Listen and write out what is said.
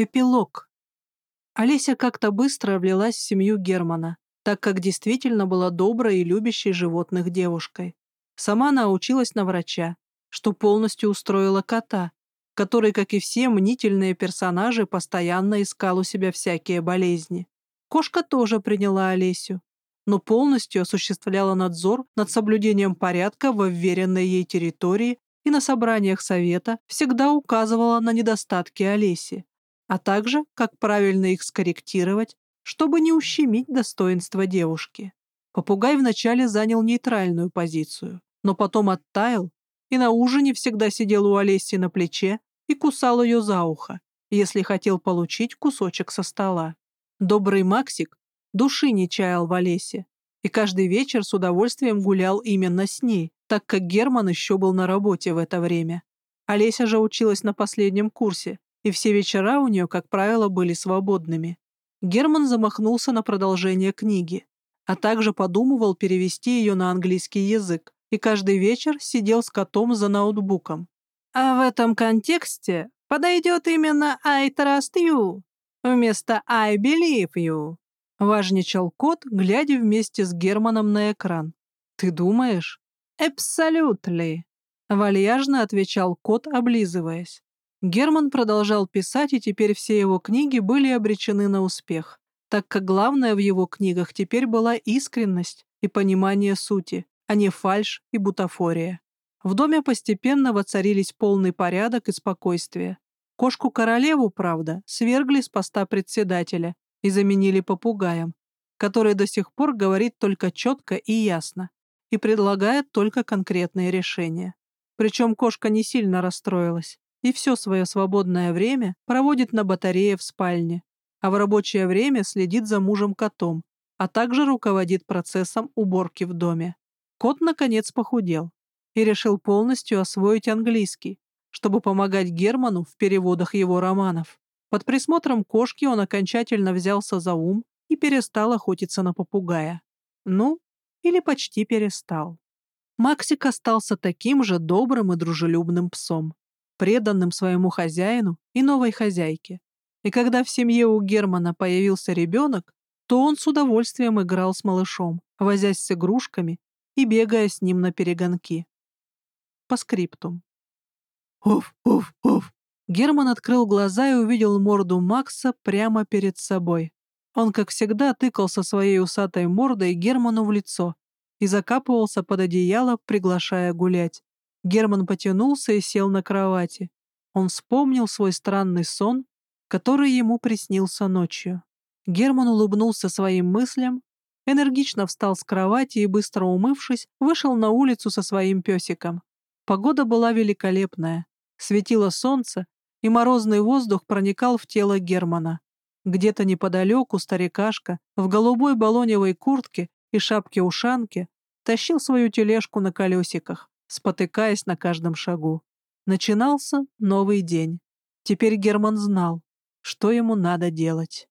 Эпилог. Олеся как-то быстро влилась в семью Германа, так как действительно была доброй и любящей животных девушкой. Сама она училась на врача, что полностью устроила кота, который, как и все мнительные персонажи, постоянно искал у себя всякие болезни. Кошка тоже приняла Олесю, но полностью осуществляла надзор над соблюдением порядка во вверенной ей территории и на собраниях совета всегда указывала на недостатки Олеси, а также, как правильно их скорректировать, чтобы не ущемить достоинство девушки. Попугай вначале занял нейтральную позицию, но потом оттаял и на ужине всегда сидел у Олеси на плече и кусал ее за ухо, если хотел получить кусочек со стола. Добрый Максик души не чаял в Олесе и каждый вечер с удовольствием гулял именно с ней, так как Герман еще был на работе в это время. Олеся же училась на последнем курсе и все вечера у нее, как правило, были свободными. Герман замахнулся на продолжение книги, а также подумывал перевести ее на английский язык, и каждый вечер сидел с котом за ноутбуком. А в этом контексте подойдет именно «I trust you» вместо «I believe you», важничал кот, глядя вместе с Германом на экран. «Ты думаешь?» «Абсолютно», — вальяжно отвечал кот, облизываясь. Герман продолжал писать, и теперь все его книги были обречены на успех, так как главное в его книгах теперь была искренность и понимание сути, а не фальшь и бутафория. В доме постепенно воцарились полный порядок и спокойствие. Кошку-королеву, правда, свергли с поста председателя и заменили попугаем, который до сих пор говорит только четко и ясно и предлагает только конкретные решения. Причем кошка не сильно расстроилась и все свое свободное время проводит на батарее в спальне, а в рабочее время следит за мужем-котом, а также руководит процессом уборки в доме. Кот, наконец, похудел и решил полностью освоить английский, чтобы помогать Герману в переводах его романов. Под присмотром кошки он окончательно взялся за ум и перестал охотиться на попугая. Ну, или почти перестал. Максик остался таким же добрым и дружелюбным псом преданным своему хозяину и новой хозяйке. И когда в семье у Германа появился ребенок, то он с удовольствием играл с малышом, возясь с игрушками и бегая с ним на перегонки. По скриптум. «Уф, уф, уф!» Герман открыл глаза и увидел морду Макса прямо перед собой. Он, как всегда, тыкался своей усатой мордой Герману в лицо и закапывался под одеяло, приглашая гулять. Герман потянулся и сел на кровати. Он вспомнил свой странный сон, который ему приснился ночью. Герман улыбнулся своим мыслям, энергично встал с кровати и, быстро умывшись, вышел на улицу со своим песиком. Погода была великолепная. Светило солнце, и морозный воздух проникал в тело Германа. Где-то неподалеку старикашка в голубой балоневой куртке и шапке-ушанке тащил свою тележку на колесиках спотыкаясь на каждом шагу. Начинался новый день. Теперь Герман знал, что ему надо делать.